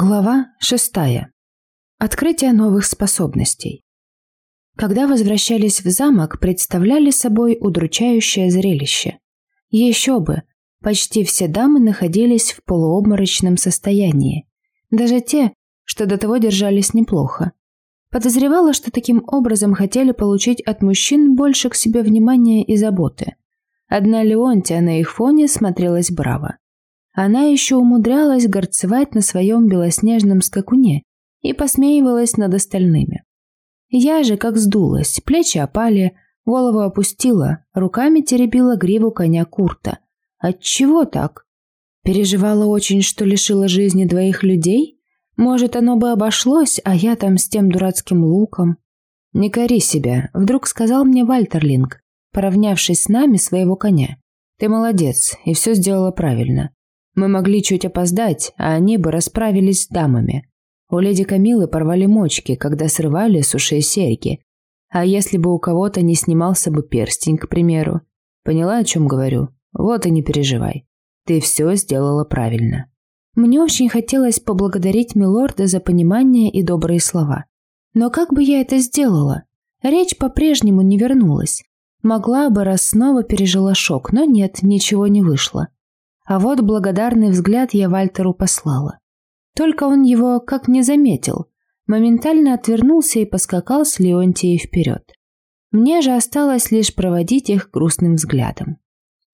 Глава шестая. Открытие новых способностей. Когда возвращались в замок, представляли собой удручающее зрелище. Еще бы, почти все дамы находились в полуобморочном состоянии. Даже те, что до того держались неплохо. Подозревала, что таким образом хотели получить от мужчин больше к себе внимания и заботы. Одна Леонтия на их фоне смотрелась браво. Она еще умудрялась горцевать на своем белоснежном скакуне и посмеивалась над остальными. Я же как сдулась, плечи опали, голову опустила, руками теребила гриву коня Курта. Отчего так? Переживала очень, что лишила жизни двоих людей? Может, оно бы обошлось, а я там с тем дурацким луком? Не кори себя, вдруг сказал мне Вальтерлинг, поравнявшись с нами своего коня. Ты молодец и все сделала правильно. Мы могли чуть опоздать, а они бы расправились с дамами. У леди Камилы порвали мочки, когда срывали с ушей серьги. А если бы у кого-то не снимался бы перстень, к примеру? Поняла, о чем говорю? Вот и не переживай. Ты все сделала правильно. Мне очень хотелось поблагодарить милорда за понимание и добрые слова. Но как бы я это сделала? Речь по-прежнему не вернулась. Могла бы, раз снова пережила шок, но нет, ничего не вышло. А вот благодарный взгляд я Вальтеру послала. Только он его как не заметил, моментально отвернулся и поскакал с Леонтией вперед. Мне же осталось лишь проводить их грустным взглядом.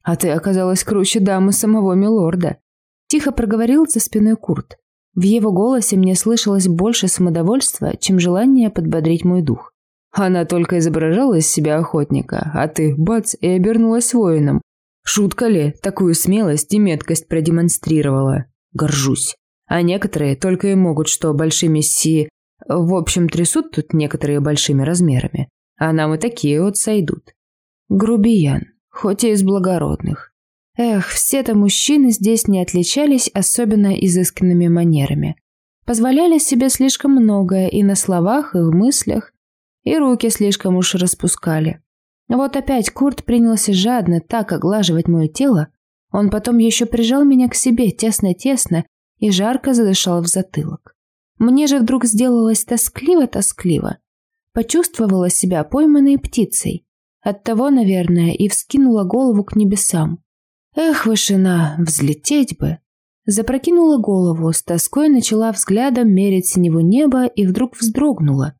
«А ты оказалась круче дамы самого милорда», – тихо проговорил за спиной Курт. В его голосе мне слышалось больше самодовольства, чем желание подбодрить мой дух. Она только изображала из себя охотника, а ты, бац, и обернулась воином, Шутка ли, такую смелость и меткость продемонстрировала? Горжусь. А некоторые только и могут, что большими си... В общем, трясут тут некоторые большими размерами. А нам и такие вот сойдут. Грубиян, хоть и из благородных. Эх, все-то мужчины здесь не отличались особенно изысканными манерами. Позволяли себе слишком многое и на словах, и в мыслях, и руки слишком уж распускали. Вот опять Курт принялся жадно так оглаживать мое тело, он потом еще прижал меня к себе тесно-тесно и жарко задышал в затылок. Мне же вдруг сделалось тоскливо-тоскливо. Почувствовала себя пойманной птицей. Оттого, наверное, и вскинула голову к небесам. Эх, вышина, взлететь бы. Запрокинула голову, с тоской начала взглядом мерить синего неба и вдруг вздрогнула,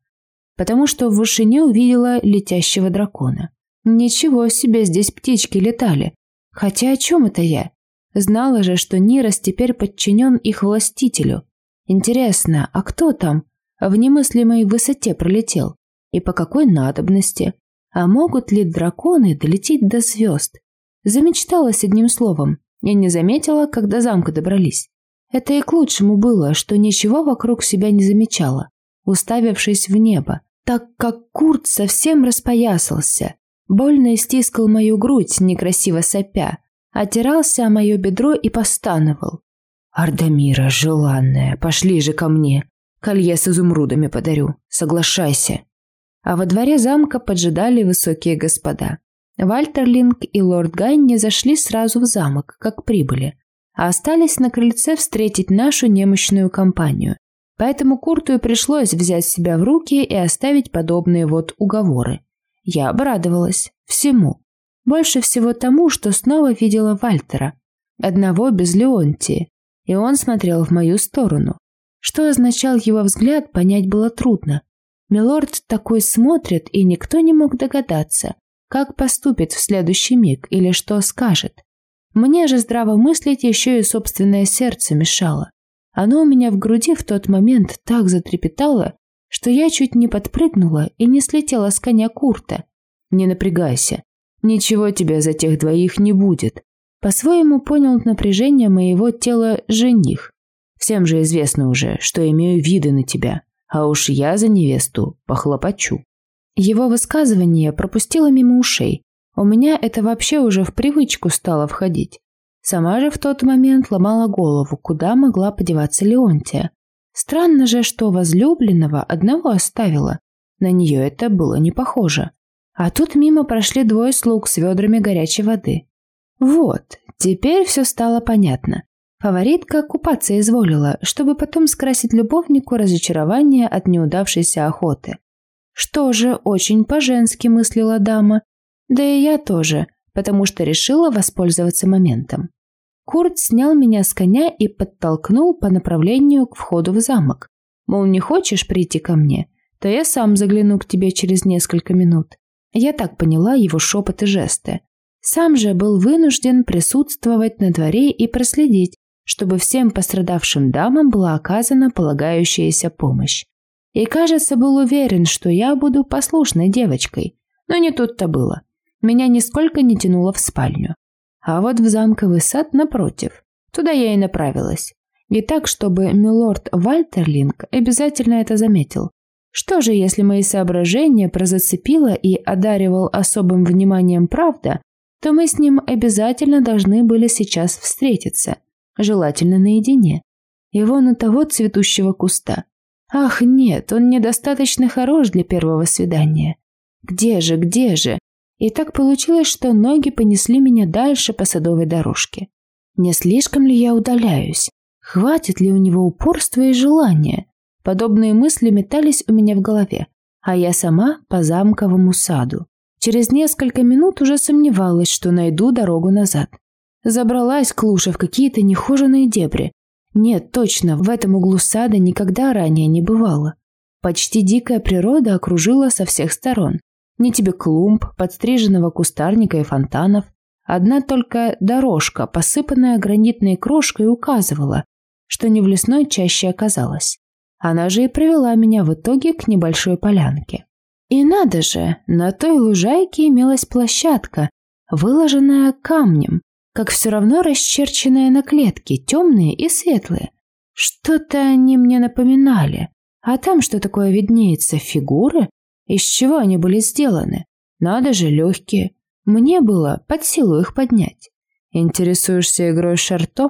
потому что в вышине увидела летящего дракона. Ничего себе здесь птички летали. Хотя о чем это я? Знала же, что Нирос теперь подчинен их властителю. Интересно, а кто там в немыслимой высоте пролетел? И по какой надобности? А могут ли драконы долететь до звезд? Замечталась одним словом и не заметила, когда замка добрались. Это и к лучшему было, что ничего вокруг себя не замечала, уставившись в небо, так как Курт совсем распоясался, Больно стискал мою грудь, некрасиво сопя, отирался о мое бедро и постановал. «Ардамира, желанная, пошли же ко мне. Колье с изумрудами подарю. Соглашайся». А во дворе замка поджидали высокие господа. Вальтерлинг и лорд Гайни зашли сразу в замок, как прибыли, а остались на крыльце встретить нашу немощную компанию. Поэтому Курту и пришлось взять себя в руки и оставить подобные вот уговоры. Я обрадовалась. Всему. Больше всего тому, что снова видела Вальтера. Одного без Леонтии. И он смотрел в мою сторону. Что означал его взгляд, понять было трудно. Милорд такой смотрит, и никто не мог догадаться, как поступит в следующий миг или что скажет. Мне же здраво мыслить еще и собственное сердце мешало. Оно у меня в груди в тот момент так затрепетало, что я чуть не подпрыгнула и не слетела с коня Курта. Не напрягайся. Ничего тебе за тех двоих не будет. По-своему понял напряжение моего тела жених. Всем же известно уже, что имею виды на тебя, а уж я за невесту похлопочу. Его высказывание пропустило мимо ушей. У меня это вообще уже в привычку стало входить. Сама же в тот момент ломала голову, куда могла подеваться Леонтия. Странно же, что возлюбленного одного оставила. На нее это было не похоже. А тут мимо прошли двое слуг с ведрами горячей воды. Вот, теперь все стало понятно. Фаворитка купаться изволила, чтобы потом скрасить любовнику разочарование от неудавшейся охоты. Что же, очень по-женски мыслила дама. Да и я тоже, потому что решила воспользоваться моментом. Курт снял меня с коня и подтолкнул по направлению к входу в замок. Мол, не хочешь прийти ко мне, то я сам загляну к тебе через несколько минут. Я так поняла его шепот и жесты. Сам же был вынужден присутствовать на дворе и проследить, чтобы всем пострадавшим дамам была оказана полагающаяся помощь. И, кажется, был уверен, что я буду послушной девочкой. Но не тут-то было. Меня нисколько не тянуло в спальню. А вот в замковый сад напротив. Туда я и направилась. И так, чтобы милорд Вальтерлинг обязательно это заметил. Что же, если мои соображения прозацепила и одаривал особым вниманием правда, то мы с ним обязательно должны были сейчас встретиться, желательно наедине. Вон у того цветущего куста. Ах, нет, он недостаточно хорош для первого свидания. Где же, где же? И так получилось, что ноги понесли меня дальше по садовой дорожке. Не слишком ли я удаляюсь? Хватит ли у него упорства и желания? Подобные мысли метались у меня в голове, а я сама по замковому саду. Через несколько минут уже сомневалась, что найду дорогу назад. Забралась клуша в какие-то нехоженные дебри. Нет, точно, в этом углу сада никогда ранее не бывало. Почти дикая природа окружила со всех сторон. Ни тебе клумб, подстриженного кустарника и фонтанов. Одна только дорожка, посыпанная гранитной крошкой, указывала, что не в лесной чаще оказалась. Она же и привела меня в итоге к небольшой полянке. И надо же, на той лужайке имелась площадка, выложенная камнем, как все равно расчерченная на клетке, темные и светлые. Что-то они мне напоминали. А там что такое виднеется? Фигуры? Из чего они были сделаны? Надо же, легкие. Мне было под силу их поднять. Интересуешься игрой шарто?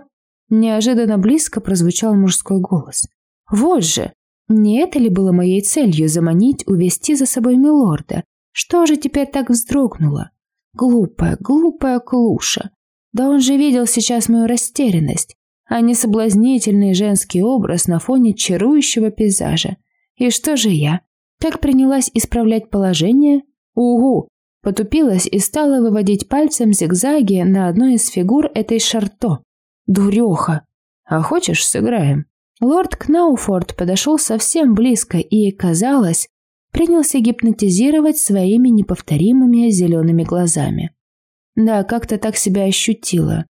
Неожиданно близко прозвучал мужской голос. Вот же! Не это ли было моей целью заманить, увести за собой милорда? Что же теперь так вздрогнуло? Глупая, глупая клуша. Да он же видел сейчас мою растерянность, а не соблазнительный женский образ на фоне чарующего пейзажа. И что же я? Как принялась исправлять положение? Угу! Потупилась и стала выводить пальцем зигзаги на одной из фигур этой шарто. Дуреха! А хочешь, сыграем? Лорд Кнауфорд подошел совсем близко и, казалось, принялся гипнотизировать своими неповторимыми зелеными глазами. Да, как-то так себя ощутила.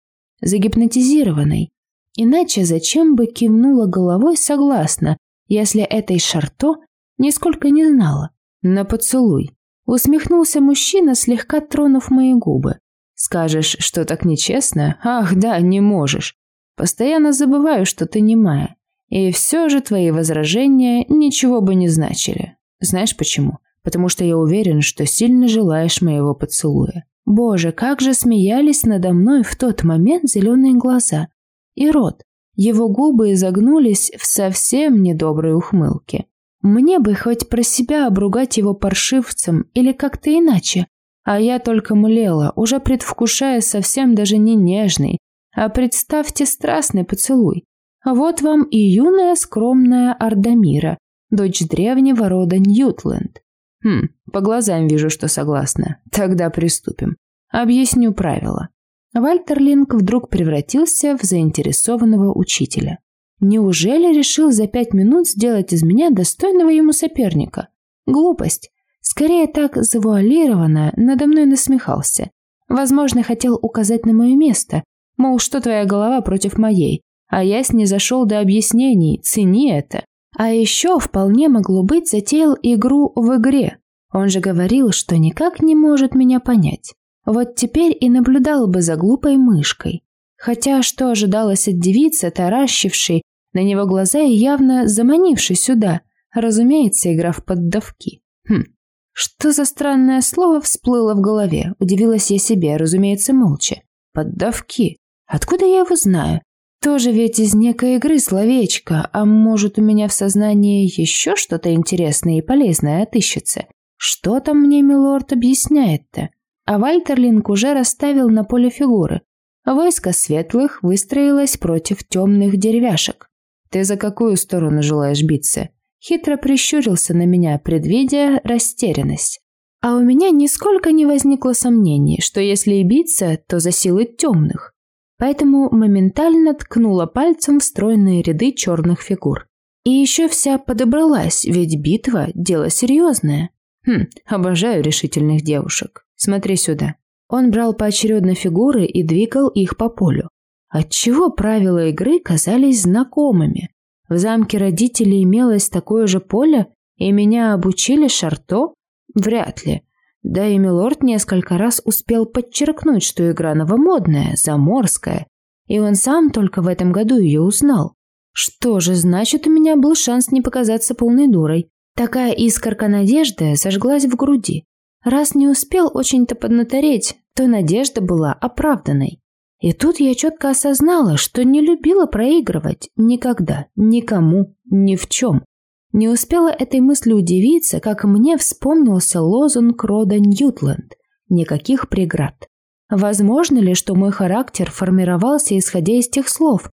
Загипнотизированной. Иначе зачем бы кивнула головой согласно, если этой шарто нисколько не знала? На поцелуй. Усмехнулся мужчина, слегка тронув мои губы. Скажешь, что так нечестно? Ах, да, не можешь. Постоянно забываю, что ты немая. И все же твои возражения ничего бы не значили. Знаешь почему? Потому что я уверен, что сильно желаешь моего поцелуя. Боже, как же смеялись надо мной в тот момент зеленые глаза. И рот. Его губы изогнулись в совсем недоброй ухмылке. Мне бы хоть про себя обругать его паршивцем или как-то иначе. А я только млела, уже предвкушая совсем даже не нежный, а представьте страстный поцелуй. Вот вам и юная скромная Ардамира, дочь древнего рода Ньютленд. Хм, по глазам вижу, что согласна. Тогда приступим. Объясню правила. Вальтерлинг вдруг превратился в заинтересованного учителя. Неужели решил за пять минут сделать из меня достойного ему соперника? Глупость. Скорее так завуалированно надо мной насмехался. Возможно, хотел указать на мое место, мол, что твоя голова против моей, а я снизошел до объяснений, цени это. А еще вполне могло быть затеял игру в игре. Он же говорил, что никак не может меня понять. Вот теперь и наблюдал бы за глупой мышкой. Хотя что ожидалось от девицы, таращившей на него глаза и явно заманившей сюда? Разумеется, игра в поддавки. Хм, что за странное слово всплыло в голове? Удивилась я себе, разумеется, молча. Поддавки. Откуда я его знаю? Тоже ведь из некой игры словечко, а может у меня в сознании еще что-то интересное и полезное отыщется? Что там мне милорд объясняет-то? А Вальтерлинг уже расставил на поле фигуры. Войско светлых выстроилось против темных деревяшек. «Ты за какую сторону желаешь биться?» Хитро прищурился на меня, предвидя растерянность. А у меня нисколько не возникло сомнений, что если и биться, то за силы темных. Поэтому моментально ткнула пальцем в стройные ряды черных фигур. И еще вся подобралась, ведь битва – дело серьезное. Хм, обожаю решительных девушек. Смотри сюда. Он брал поочередно фигуры и двигал их по полю. Отчего правила игры казались знакомыми. В замке родителей имелось такое же поле, и меня обучили шарто? Вряд ли. Да и Милорд несколько раз успел подчеркнуть, что игра новомодная, заморская, и он сам только в этом году ее узнал. Что же, значит, у меня был шанс не показаться полной дурой. Такая искорка надежды зажглась в груди. Раз не успел очень-то поднатореть, то надежда была оправданной. И тут я четко осознала, что не любила проигрывать никогда, никому, ни в чем. Не успела этой мысли удивиться, как мне вспомнился лозунг рода Ньютленд «Никаких преград». Возможно ли, что мой характер формировался исходя из тех слов?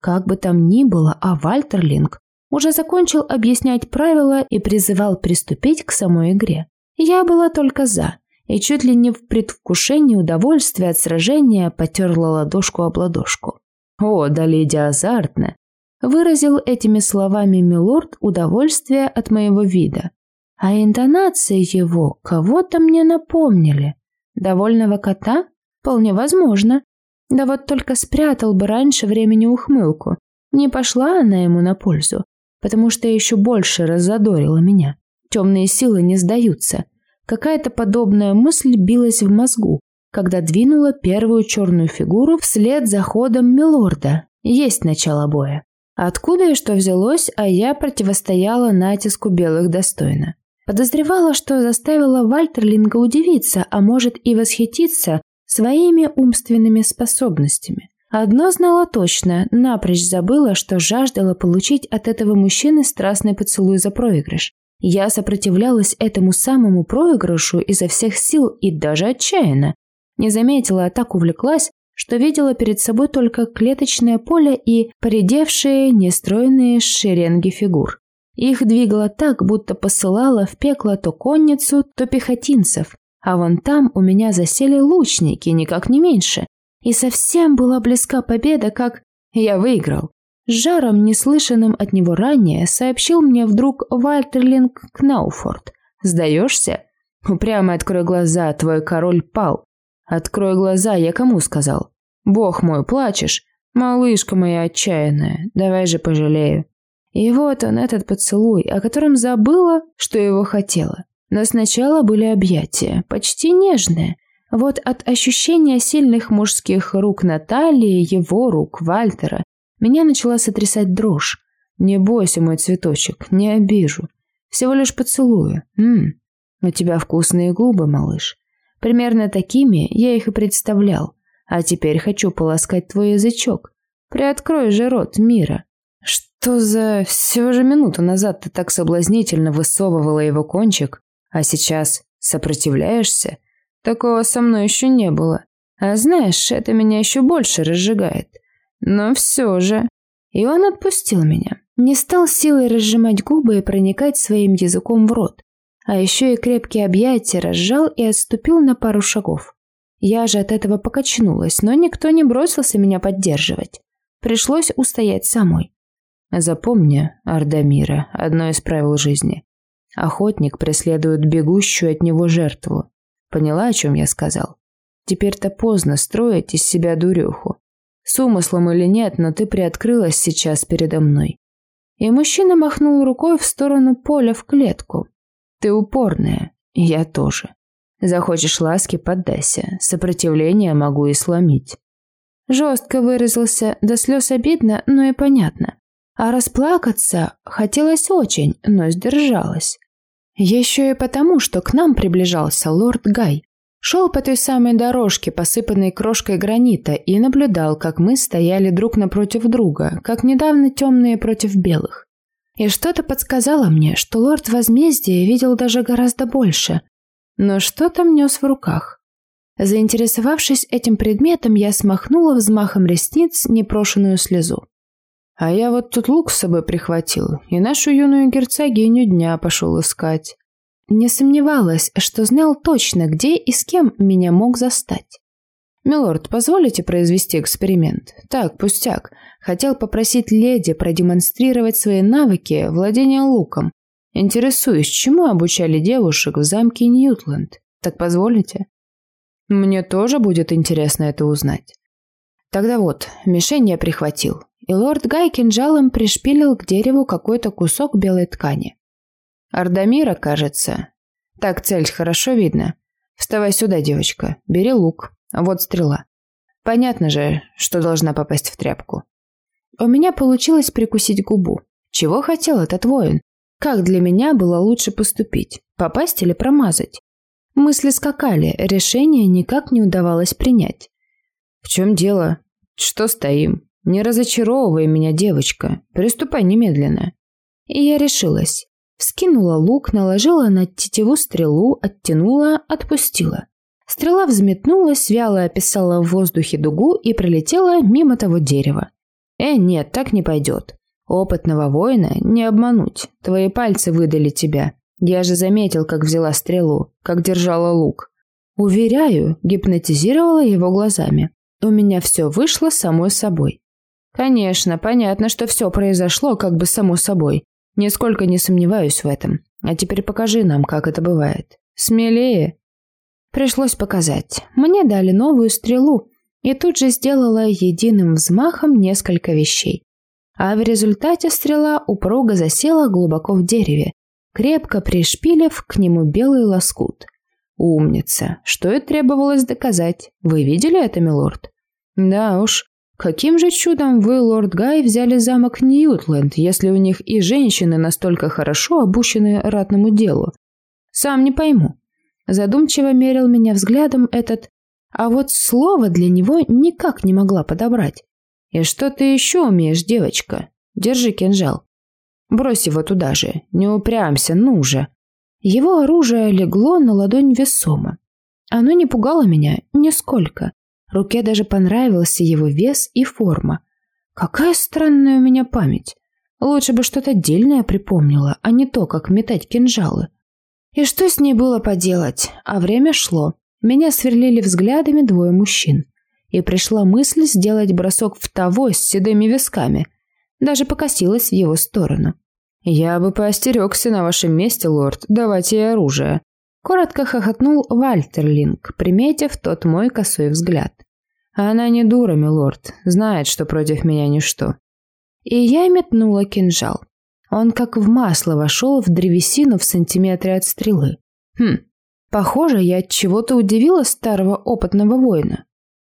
Как бы там ни было, а Вальтерлинг уже закончил объяснять правила и призывал приступить к самой игре. Я была только «за», и чуть ли не в предвкушении удовольствия от сражения потерла ладошку об ладошку. «О, да леди азартно!» Выразил этими словами милорд удовольствие от моего вида. А интонации его кого-то мне напомнили. Довольного кота? Вполне возможно. Да вот только спрятал бы раньше времени ухмылку. Не пошла она ему на пользу, потому что еще больше разодорила меня. Темные силы не сдаются. Какая-то подобная мысль билась в мозгу, когда двинула первую черную фигуру вслед за ходом Милорда. Есть начало боя. Откуда и что взялось, а я противостояла натиску белых достойно. Подозревала, что заставила Вальтерлинга удивиться, а может и восхититься своими умственными способностями. Одно знала точно, напрочь забыла, что жаждала получить от этого мужчины страстный поцелуй за проигрыш. Я сопротивлялась этому самому проигрышу изо всех сил и даже отчаянно. Не заметила, а так увлеклась, что видела перед собой только клеточное поле и поредевшие, нестройные шеренги фигур. Их двигало так, будто посылала в пекло то конницу, то пехотинцев, а вон там у меня засели лучники, никак не меньше. И совсем была близка победа, как я выиграл жаром, неслышанным от него ранее, сообщил мне вдруг Вальтерлинг Кнауфорд. «Сдаешься? Упрямо открой глаза, твой король пал». «Открой глаза, я кому сказал?» «Бог мой, плачешь? Малышка моя отчаянная, давай же пожалею». И вот он, этот поцелуй, о котором забыла, что его хотела. Но сначала были объятия, почти нежные. Вот от ощущения сильных мужских рук Натальи, его рук, Вальтера, меня начала сотрясать дрожь. Не бойся, мой цветочек, не обижу. Всего лишь поцелую. Ммм, у тебя вкусные губы, малыш. Примерно такими я их и представлял. А теперь хочу полоскать твой язычок. Приоткрой же рот мира. Что за... Всего же минуту назад ты так соблазнительно высовывала его кончик, а сейчас сопротивляешься? Такого со мной еще не было. А знаешь, это меня еще больше разжигает. Но все же... И он отпустил меня. Не стал силой разжимать губы и проникать своим языком в рот. А еще и крепкие объятия разжал и отступил на пару шагов. Я же от этого покачнулась, но никто не бросился меня поддерживать. Пришлось устоять самой. Запомни, Ардамира, одно из правил жизни. Охотник преследует бегущую от него жертву. Поняла, о чем я сказал? Теперь-то поздно строить из себя дуреху. С умыслом или нет, но ты приоткрылась сейчас передо мной. И мужчина махнул рукой в сторону поля в клетку. Ты упорная, я тоже. Захочешь ласки, поддайся. Сопротивление могу и сломить. Жестко выразился, до слез обидно, но и понятно. А расплакаться хотелось очень, но сдержалась. Еще и потому, что к нам приближался лорд Гай. Шел по той самой дорожке, посыпанной крошкой гранита, и наблюдал, как мы стояли друг напротив друга, как недавно темные против белых. И что-то подсказало мне, что лорд возмездия видел даже гораздо больше. Но что там нес в руках? Заинтересовавшись этим предметом, я смахнула взмахом ресниц непрошенную слезу. А я вот тут лук с собой прихватил, и нашу юную герцогиню дня пошел искать. Не сомневалась, что знал точно, где и с кем меня мог застать. «Милорд, позволите произвести эксперимент?» «Так, пустяк. Хотел попросить леди продемонстрировать свои навыки владения луком. Интересуюсь, чему обучали девушек в замке Ньютленд. Так позволите?» «Мне тоже будет интересно это узнать». Тогда вот, мишень я прихватил, и лорд Гай кинжалом пришпилил к дереву какой-то кусок белой ткани. Ардамира, кажется. Так цель хорошо видно. Вставай сюда, девочка, бери лук, вот стрела. Понятно же, что должна попасть в тряпку. У меня получилось прикусить губу. Чего хотел этот воин? Как для меня было лучше поступить? Попасть или промазать? Мысли скакали, решение никак не удавалось принять. «В чем дело? Что стоим? Не разочаровывай меня, девочка. Приступай немедленно». И я решилась. Вскинула лук, наложила на тетиву стрелу, оттянула, отпустила. Стрела взметнулась, вяло описала в воздухе дугу и пролетела мимо того дерева. «Э, нет, так не пойдет. Опытного воина не обмануть. Твои пальцы выдали тебя. Я же заметил, как взяла стрелу, как держала лук. Уверяю, гипнотизировала его глазами. У меня все вышло самой собой. Конечно, понятно, что все произошло как бы само собой. Нисколько не сомневаюсь в этом. А теперь покажи нам, как это бывает. Смелее. Пришлось показать. Мне дали новую стрелу, и тут же сделала единым взмахом несколько вещей. А в результате стрела упруго засела глубоко в дереве, крепко пришпилив к нему белый лоскут. Умница. Что и требовалось доказать. Вы видели это, милорд? Да уж. Каким же чудом вы, лорд Гай, взяли замок Ньютленд, если у них и женщины настолько хорошо обучены ратному делу? Сам не пойму. Задумчиво мерил меня взглядом этот, а вот слово для него никак не могла подобрать. «И что ты еще умеешь, девочка? Держи кинжал. Брось его туда же, не упрямься, ну же». Его оружие легло на ладонь весомо. Оно не пугало меня нисколько. Руке даже понравился его вес и форма. Какая странная у меня память. Лучше бы что-то отдельное припомнила, а не то, как метать кинжалы. И что с ней было поделать? А время шло. Меня сверлили взглядами двое мужчин. И пришла мысль сделать бросок в того с седыми висками. Даже покосилась в его сторону. «Я бы поостерегся на вашем месте, лорд, давайте ей оружие». Коротко хохотнул Вальтерлинг, приметив тот мой косой взгляд. «Она не дура, милорд, знает, что против меня ничто». И я метнула кинжал. Он как в масло вошел в древесину в сантиметре от стрелы. Хм, похоже, я от чего-то удивила старого опытного воина.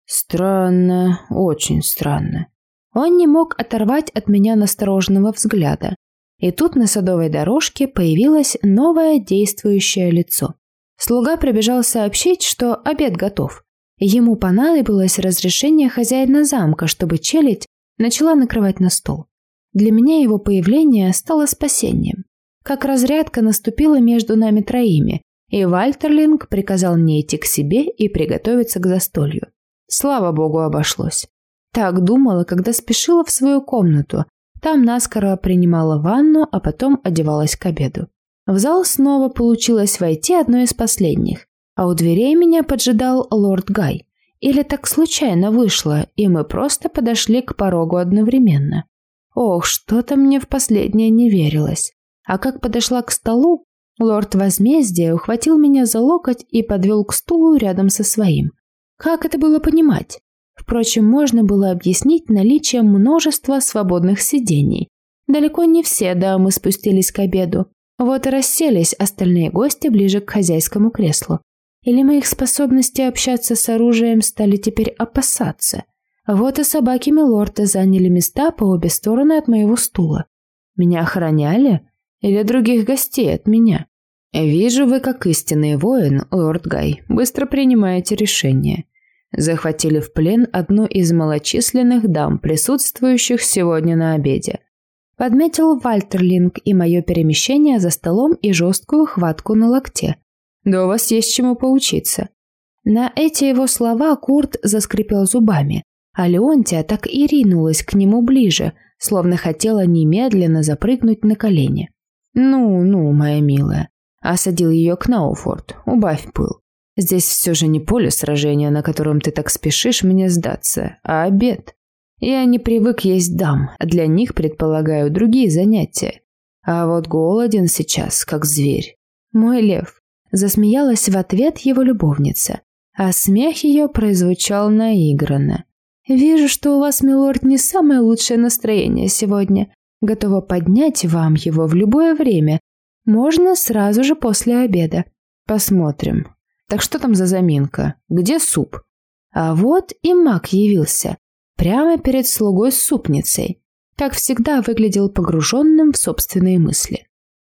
Странно, очень странно. Он не мог оторвать от меня настороженного взгляда. И тут на садовой дорожке появилось новое действующее лицо. Слуга прибежал сообщить, что обед готов. Ему понадобилось разрешение хозяина замка, чтобы челядь начала накрывать на стол. Для меня его появление стало спасением. Как разрядка наступила между нами троими, и Вальтерлинг приказал мне идти к себе и приготовиться к застолью. Слава богу, обошлось. Так думала, когда спешила в свою комнату. Там наскоро принимала ванну, а потом одевалась к обеду. В зал снова получилось войти одной из последних, а у дверей меня поджидал лорд Гай. Или так случайно вышло, и мы просто подошли к порогу одновременно. Ох, что-то мне в последнее не верилось. А как подошла к столу, лорд возмездия ухватил меня за локоть и подвел к стулу рядом со своим. Как это было понимать? Впрочем, можно было объяснить наличием множества свободных сидений. Далеко не все дамы спустились к обеду. Вот и расселись остальные гости ближе к хозяйскому креслу. Или моих способностей общаться с оружием стали теперь опасаться – вот и собаки Милорда заняли места по обе стороны от моего стула. Меня охраняли? Или других гостей от меня? Вижу, вы, как истинный воин, лорд Гай, быстро принимаете решение. Захватили в плен одну из малочисленных дам, присутствующих сегодня на обеде. Подметил Вальтерлинг и мое перемещение за столом и жесткую хватку на локте. Да у вас есть чему поучиться. На эти его слова Курт заскрипел зубами, а Леонтия так и ринулась к нему ближе, словно хотела немедленно запрыгнуть на колени. «Ну, ну, моя милая», — осадил ее Кнауфорд, — «убавь пыл. Здесь все же не поле сражения, на котором ты так спешишь мне сдаться, а обед. Я не привык есть дам, для них предполагаю другие занятия. А вот голоден сейчас, как зверь. Мой лев. Засмеялась в ответ его любовница, а смех ее прозвучал наигранно. «Вижу, что у вас, милорд, не самое лучшее настроение сегодня. Готова поднять вам его в любое время. Можно сразу же после обеда. Посмотрим. Так что там за заминка? Где суп?» А вот и маг явился. Прямо перед слугой с супницей. Как всегда, выглядел погруженным в собственные мысли.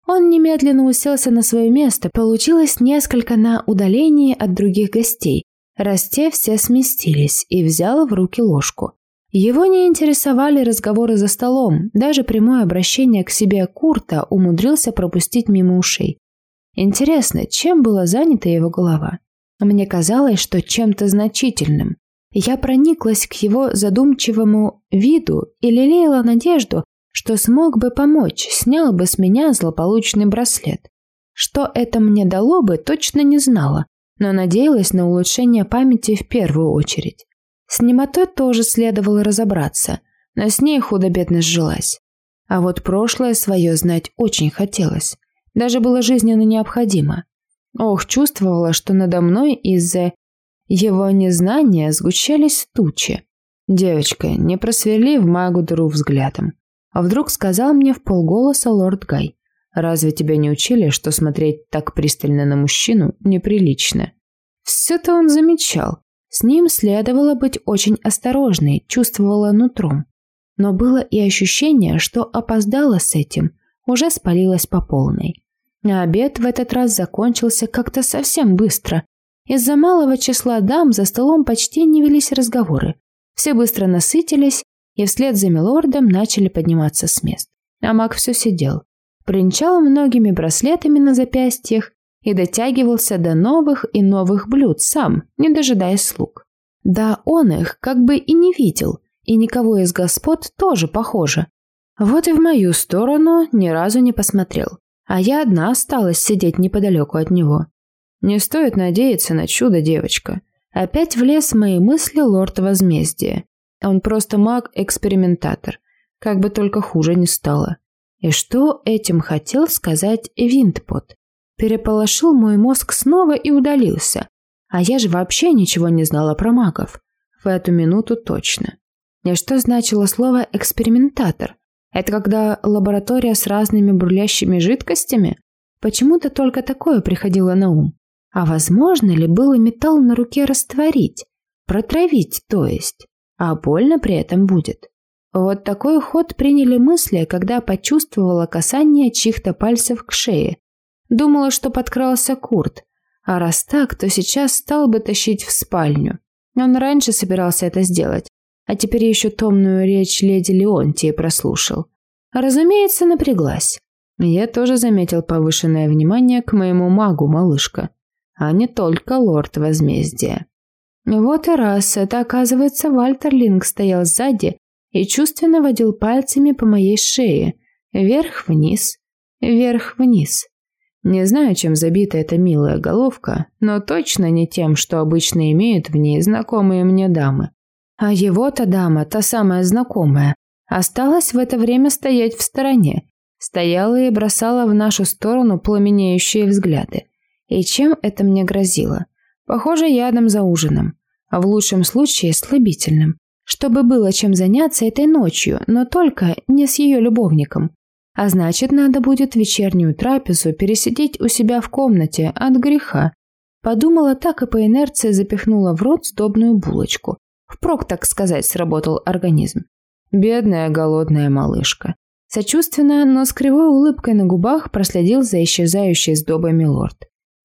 Он немедленно уселся на свое место, получилось несколько на удалении от других гостей, раз те все сместились, и взял в руки ложку. Его не интересовали разговоры за столом, даже прямое обращение к себе Курта умудрился пропустить мимо ушей. Интересно, чем была занята его голова? Мне казалось, что чем-то значительным. Я прониклась к его задумчивому виду и лелеяла надежду, что смог бы помочь, снял бы с меня злополучный браслет. Что это мне дало бы, точно не знала, но надеялась на улучшение памяти в первую очередь. С немотой тоже следовало разобраться, но с ней худо-бедно сжилась. А вот прошлое свое знать очень хотелось. Даже было жизненно необходимо. Ох, чувствовала, что надо мной из-за его незнания сгущались тучи. «Девочка, не просверли в магу дыру взглядом. А вдруг сказал мне в полголоса лорд Гай. «Разве тебя не учили, что смотреть так пристально на мужчину неприлично?» Все-то он замечал. С ним следовало быть очень осторожной, чувствовала нутром. Но было и ощущение, что опоздала с этим, уже спалилась по полной. А обед в этот раз закончился как-то совсем быстро. Из-за малого числа дам за столом почти не велись разговоры. Все быстро насытились, и вслед за милордом начали подниматься с мест. А маг все сидел, принчал многими браслетами на запястьях и дотягивался до новых и новых блюд сам, не дожидаясь слуг. Да он их как бы и не видел, и никого из господ тоже похоже. Вот и в мою сторону ни разу не посмотрел, а я одна осталась сидеть неподалеку от него. Не стоит надеяться на чудо, девочка. Опять влез в мои мысли лорд возмездия. Он просто маг-экспериментатор. Как бы только хуже не стало. И что этим хотел сказать Винтпот? Переполошил мой мозг снова и удалился. А я же вообще ничего не знала про магов. В эту минуту точно. И что значило слово «экспериментатор»? Это когда лаборатория с разными бурлящими жидкостями? Почему-то только такое приходило на ум. А возможно ли было металл на руке растворить? Протравить, то есть? а больно при этом будет. Вот такой ход приняли мысли, когда почувствовала касание чьих-то пальцев к шее. Думала, что подкрался Курт, а раз так, то сейчас стал бы тащить в спальню. Он раньше собирался это сделать, а теперь еще томную речь леди Леонтии прослушал. Разумеется, напряглась. Я тоже заметил повышенное внимание к моему магу, малышка, а не только лорд возмездия. Вот и раз, это оказывается Вальтер Линг стоял сзади и чувственно водил пальцами по моей шее, вверх-вниз, вверх-вниз. Не знаю, чем забита эта милая головка, но точно не тем, что обычно имеют в ней знакомые мне дамы. А его-то дама, та самая знакомая, осталась в это время стоять в стороне, стояла и бросала в нашу сторону пламенеющие взгляды. И чем это мне грозило? Похоже, ядом за ужином, а в лучшем случае слабительным, чтобы было чем заняться этой ночью, но только не с ее любовником. А значит, надо будет вечернюю трапезу пересидеть у себя в комнате от греха. Подумала так и по инерции запихнула в рот сдобную булочку. Впрок, так сказать, сработал организм. Бедная голодная малышка. Сочувственно, но с кривой улыбкой на губах проследил за исчезающей сдобой лорд.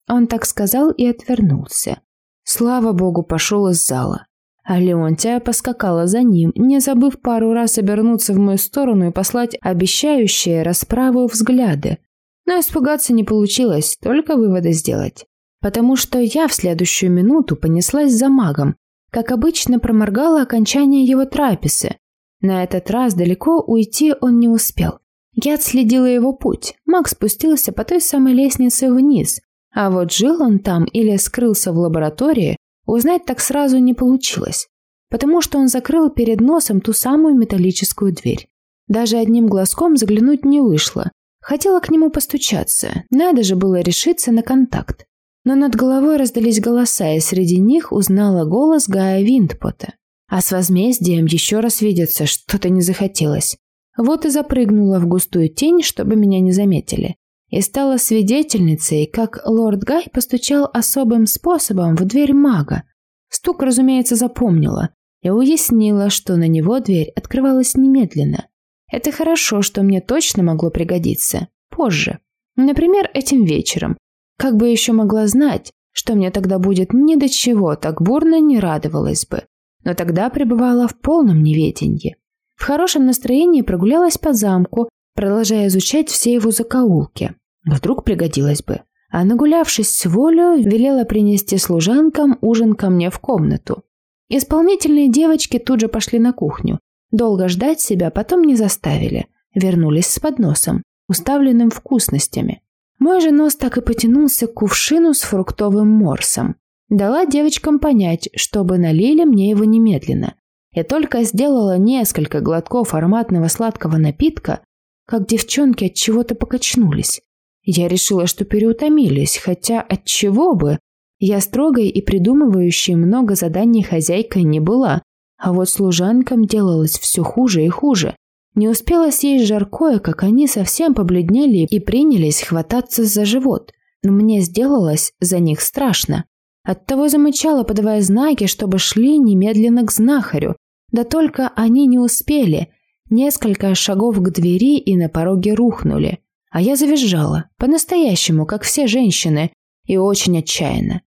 Он так сказал и отвернулся. Слава богу, пошел из зала. А Леонтия поскакала за ним, не забыв пару раз обернуться в мою сторону и послать обещающие расправу взгляды. Но испугаться не получилось, только выводы сделать. потому что я в следующую минуту понеслась за магом, как обычно проморгала окончание его трапезы. На этот раз далеко уйти он не успел. Я отследила его путь. Маг спустился по той самой лестнице вниз, а вот жил он там или скрылся в лаборатории, узнать так сразу не получилось, потому что он закрыл перед носом ту самую металлическую дверь. Даже одним глазком заглянуть не вышло. Хотела к нему постучаться, надо же было решиться на контакт. Но над головой раздались голоса, и среди них узнала голос Гая Винтпота. А с возмездием еще раз видеться что-то не захотелось. Вот и запрыгнула в густую тень, чтобы меня не заметили. И стала свидетельницей, как лорд Гай постучал особым способом в дверь мага. Стук, разумеется, запомнила и уяснила, что на него дверь открывалась немедленно. Это хорошо, что мне точно могло пригодиться. Позже. Например, этим вечером. Как бы еще могла знать, что мне тогда будет ни до чего, так бурно не радовалась бы. Но тогда пребывала в полном неведении. В хорошем настроении прогулялась по замку, продолжая изучать все его закоулки. Вдруг пригодилось бы. А нагулявшись с волю, велела принести служанкам ужин ко мне в комнату. Исполнительные девочки тут же пошли на кухню. Долго ждать себя потом не заставили. Вернулись с подносом, уставленным вкусностями. Мой же нос так и потянулся к кувшину с фруктовым морсом. Дала девочкам понять, чтобы налили мне его немедленно. Я только сделала несколько глотков ароматного сладкого напитка, как девчонки от чего-то покачнулись. Я решила, что переутомились, хотя от чего бы? Я строгой и придумывающей много заданий хозяйкой не была, а вот служанкам делалось все хуже и хуже. Не успела съесть жаркое, как они совсем побледнели и принялись хвататься за живот. Но мне сделалось за них страшно. Оттого замычала, подавая знаки, чтобы шли немедленно к знахарю. Да только они не успели. Несколько шагов к двери и на пороге рухнули. А я завизжала, по-настоящему, как все женщины, и очень отчаянно.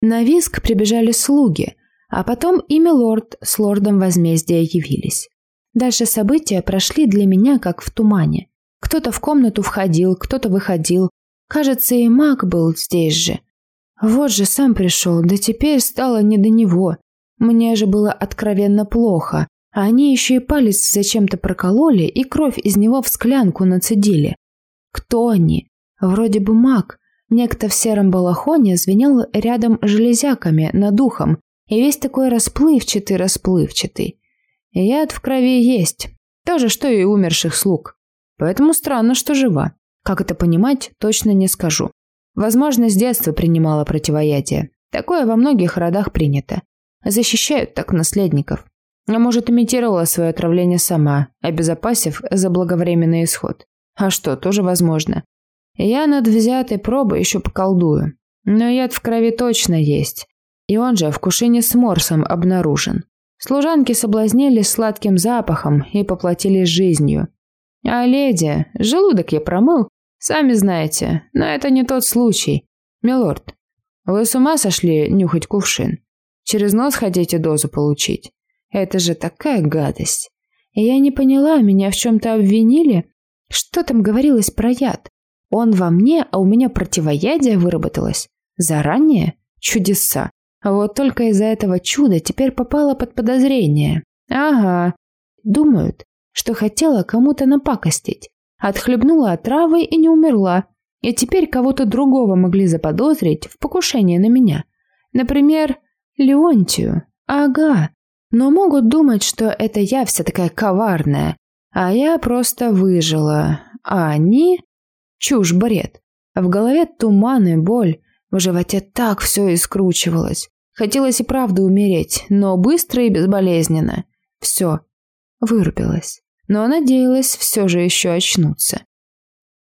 На виск прибежали слуги – а потом и Милорд с лордом возмездия явились. Дальше события прошли для меня как в тумане. Кто-то в комнату входил, кто-то выходил. Кажется, и маг был здесь же. Вот же сам пришел, да теперь стало не до него. Мне же было откровенно плохо, а они еще и палец зачем-то прокололи и кровь из него в склянку нацедили. Кто они? Вроде бы маг. Некто в сером балахоне звенел рядом железяками над ухом, и весь такой расплывчатый-расплывчатый. Яд в крови есть, то же, что и умерших слуг. Поэтому странно, что жива. Как это понимать, точно не скажу. Возможно, с детства принимала противоядие. Такое во многих родах принято. Защищают так наследников. А может, имитировала свое отравление сама, обезопасив за благовременный исход. А что, тоже возможно. Я над взятой пробой еще поколдую. Но яд в крови точно есть. И он же в кушине с морсом обнаружен. Служанки соблазнили сладким запахом и поплатились жизнью. А леди, желудок я промыл, сами знаете, но это не тот случай. Милорд, вы с ума сошли нюхать кувшин? Через нос хотите дозу получить? Это же такая гадость. Я не поняла, меня в чем-то обвинили? Что там говорилось про яд? Он во мне, а у меня противоядие выработалось? Заранее? Чудеса. Вот только из-за этого чуда теперь попала под подозрение. Ага. Думают, что хотела кому-то напакостить. Отхлебнула отравы и не умерла. И теперь кого-то другого могли заподозрить в покушении на меня. Например, Леонтию. Ага. Но могут думать, что это я вся такая коварная. А я просто выжила. А они... Чушь, бред. В голове туман и боль. В животе так все искручивалось. Хотелось и правда умереть, но быстро и безболезненно. Все. Вырубилась. Но надеялась все же еще очнуться.